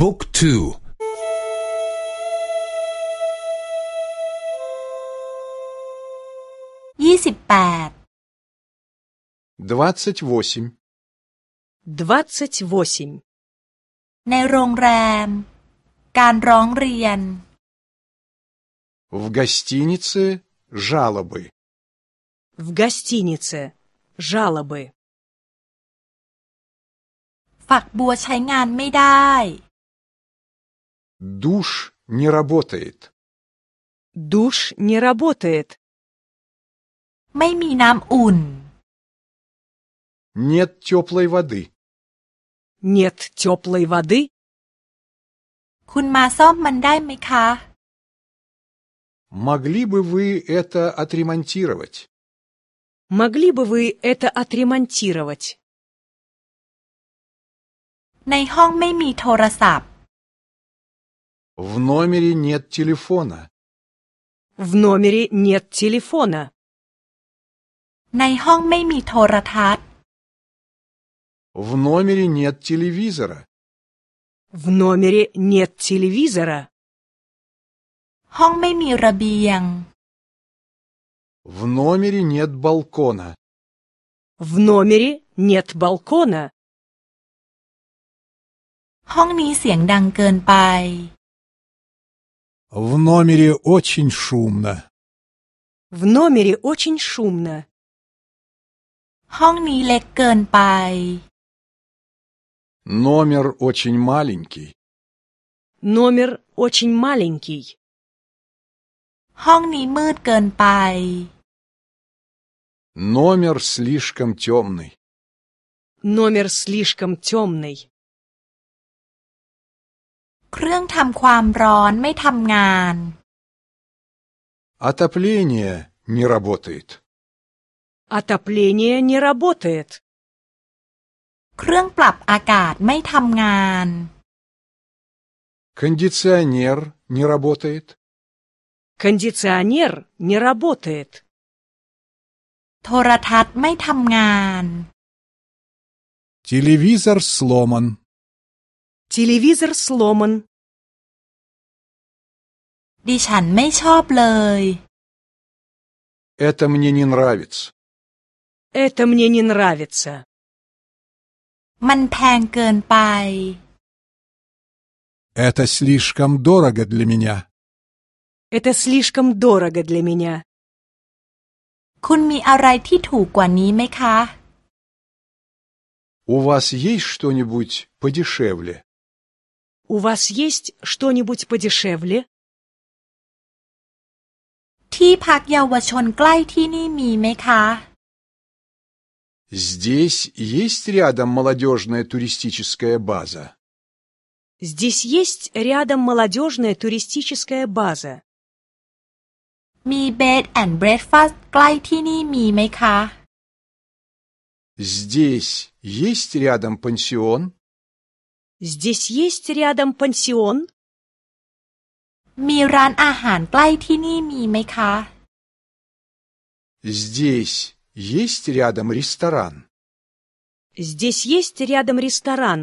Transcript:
บุ๊กทู ยี่สิบแปด двадцать восемь, двадцать восемь. ในโรงแรม การร้องเรียน в гостинице жалобы, В гостинице. Жалобы. ฝักบัวใช้งานไม่ได้ душ не работает, Душ не работает. ไม่มีน้ำอุ่น нет теплой воды, Нет теплой воды. คุณมาซ่อมมันได้ไหมคะ могли бы вы это отремонтировать? Могли бы вы это отремонтировать? ในห้องไม่มีโทรศัพท์ В номере нет телефона, В номере нет телефона. ในห้องไม่มีโทรทัศน์ в номере нет телевизора, В номере нет телевизора. ห้องไม่มีระเบียง в номере нет балкона, В номере нет балкона. ห้องนี้เสียงดังเกินไป В номере очень шумно. В номере очень шумно. ห้องนี้เล็กเกินไป номер очень маленький, Номер очень маленький. ห้องนี้มืดเกินไป номер слишком темный, Номер слишком темный. เครื่องทำความร้อนไม่ทำงาน отопление не работает, Отопление не работает. เครื่องปรับอากาศไม่ทำงาน кондиционер не работает, Кондиционер не работает. โทรทัศน์ไม่ทำงาน Телевизор сломан. Телевизор сломан. ดิฉันไม่ชอบเลย это мне не нравится, Это мне не нравится. มันแพงเกินไป Это слишком дорого для меня. Это слишком дорого для меня. คุณมีอะไรที่ถูกกว่านี้ไหมคะ у вас есть что-нибудь подешевле? У вас есть что-нибудь подешевле? ที่พักเยาวชนใกล้ที่นี่มีไหมคะ Здесь есть рядом молодежная туристическая база. Здесь есть рядом молодежная туристическая база. มีเบดแอนด์เบรดฟาสใกล้ที่นี่มีไหมคะ Здесь есть рядом пансион. Здесь есть рядом пансион. มีร้านอาหารใกล้ที่นี่มีไหมคะ Здесь есть рядом ресторан. Здесь есть рядом ресторан.